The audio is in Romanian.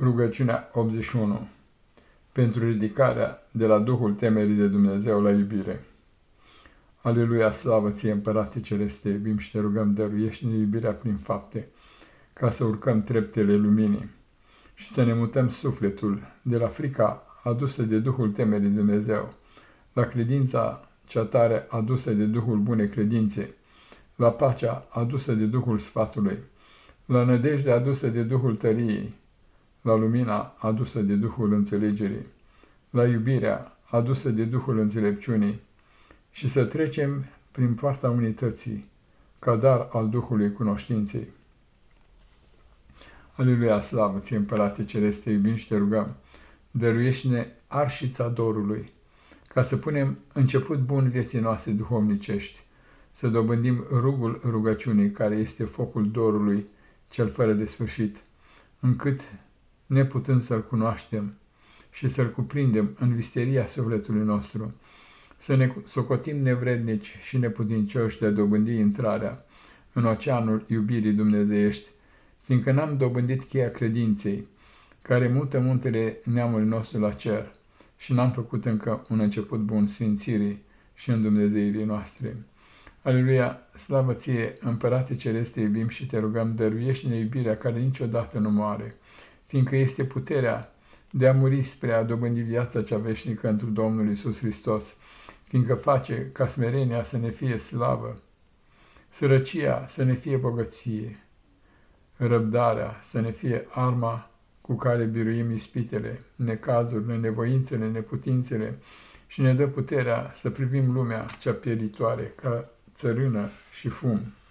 Rugăciunea 81 Pentru ridicarea de la Duhul temerii de Dumnezeu la iubire. Aleluia, slavă ție, Împărate Celeste, iubim și te rugăm, dăruiește-ne iubirea prin fapte, ca să urcăm treptele luminii și să ne mutăm sufletul de la frica adusă de Duhul temerii de Dumnezeu, la credința cea tare adusă de Duhul bune credințe, la pacea adusă de Duhul sfatului, la nădejdea adusă de Duhul tăriei, la lumina adusă de Duhul înțelegerii, la iubirea adusă de Duhul înțelepciunii și să trecem prin poarta unității, ca dar al Duhului cunoștinței. Aleluia, slavă ție, Împărate Celeste, iubim și te rugăm, dăruiește-ne arșița dorului, ca să punem început bun vieții noastre duhovnicești, să dobândim rugul rugăciunii, care este focul dorului, cel fără de sfârșit, încât neputând să-L cunoaștem și să-L cuprindem în visteria sufletului nostru, să ne socotim nevrednici și neputincioși de a dobândi intrarea în oceanul iubirii dumnezeiești, fiindcă n-am dobândit cheia credinței, care mută muntele neamului nostru la cer, și n-am făcut încă un început bun sfințirii și în Dumnezeirii noastre. Aleluia, slavă ție, Împărate Celeste, iubim și te rugăm, dăruiește-ne iubirea care niciodată nu moare, fiindcă este puterea de a muri spre a dobândi viața cea veșnică într Domnul Isus Hristos, fiindcă face ca smerenia să ne fie slavă, sărăcia să ne fie bogăție, răbdarea să ne fie arma cu care biruim ispitele, necazurile, nevoințele, neputințele și ne dă puterea să privim lumea cea pieritoare ca țărână și fum.